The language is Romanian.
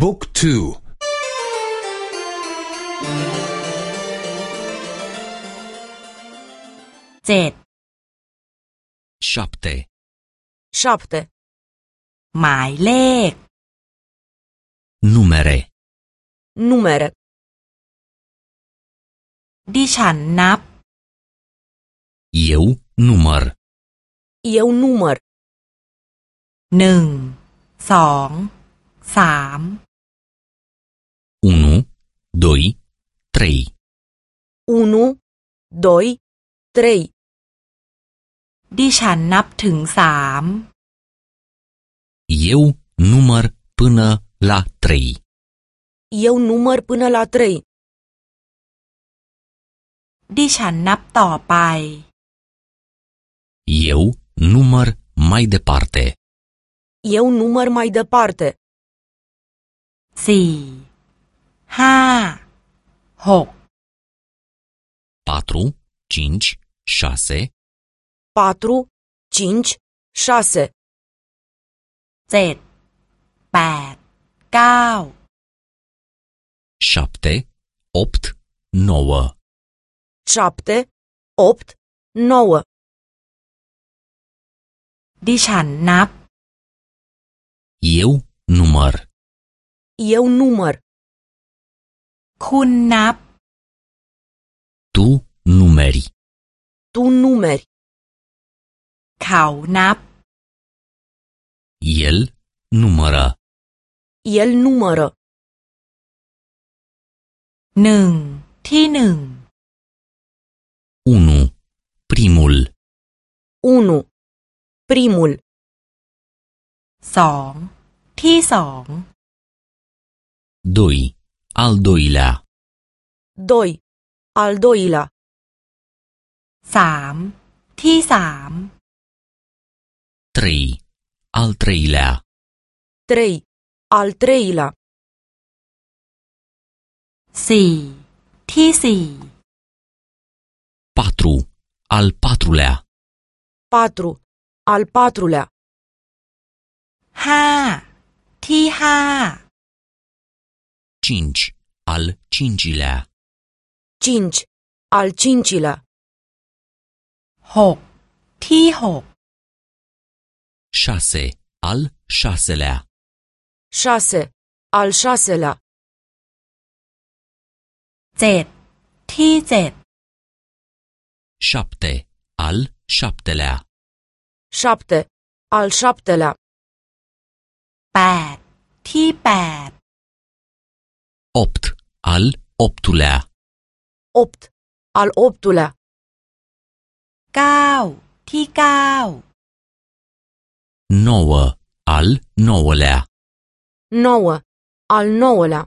บุ๊กทูเจ็ด șapte, șapte, หมายเลข numere, numere, ดิฉันนับ eu număr, eu număr, หนึ่งสอง สาม unu, doi, trei, 1, 2, 3, ดิฉันนับถึงสาม eu număr până la trei, eu număr până la 3, ดิฉันนับต่อไป eu număr mai departe, eu număr mai departe, สี่ ห้า หก patru, cinci, șase, 4, 5, 6, เจ็ด แปด เก้า șapte, opt, nouă, 7, 8, 9, ดิฉันนับ eu număr, eu număr, คุณนับ tu numeri, tu numeri, เขานับ el numără, el numără, หนึ่ง ที่หนึ่ง unu, primul, 1, primul, สอง ที่สอง doi, al doilea, 2, al doilea, สาม ที่สาม trei, al treilea, 3, al treilea, สี่ ที่สี่ patru, al patrulea, 4, al patrulea, ห้า ที่ห้า cinci, al cincilea, 5, al cincilea, หก ที่หก șase, al șaselea, 6, al șaselea, เจ็ด ที่เจ็ด șapte, al șaptelea, 7, al șaptelea, แปด ที่แปด opt, al optulea. 8. Al optulea. 9. ที่ 9. 9. Al nouălea. nouă, Al nouălea.